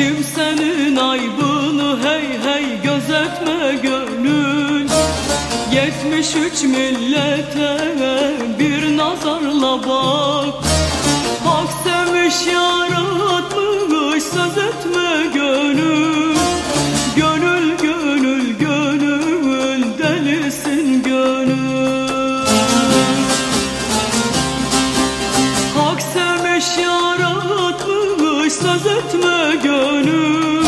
Kimsenin aybını hey hey gözetme gönül. Yetmiş üç millete bir nazarla bak. Hak sevmiş yaratmış söz etme gönül söz etme gönül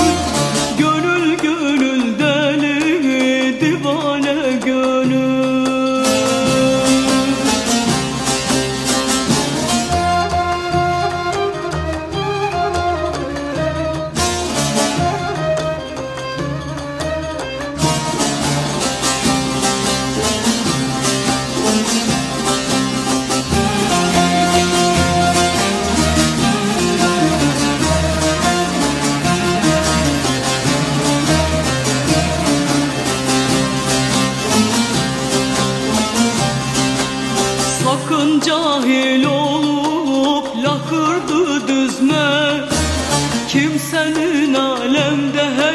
cahil olup lakırdı düzme. Kimsenin alemde hey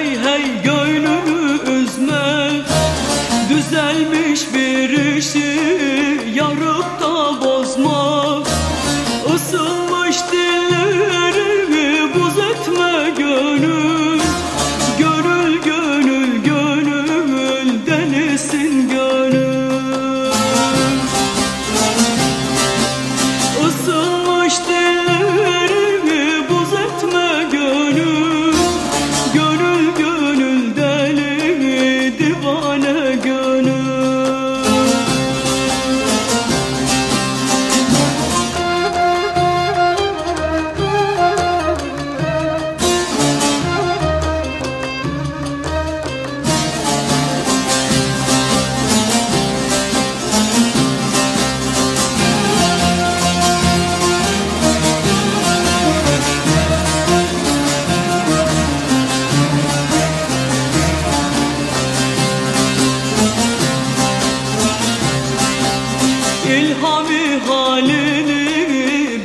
halini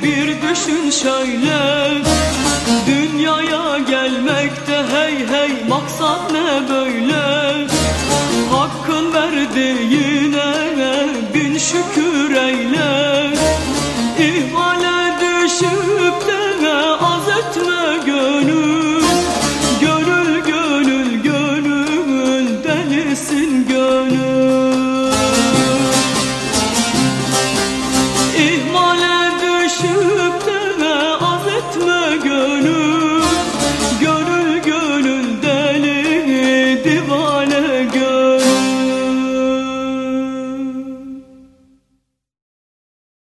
bir düşün şöyle. Dünyaya gelmekte hey hey maksat ne böyle? Hakkın verdiğine bin şükür eyle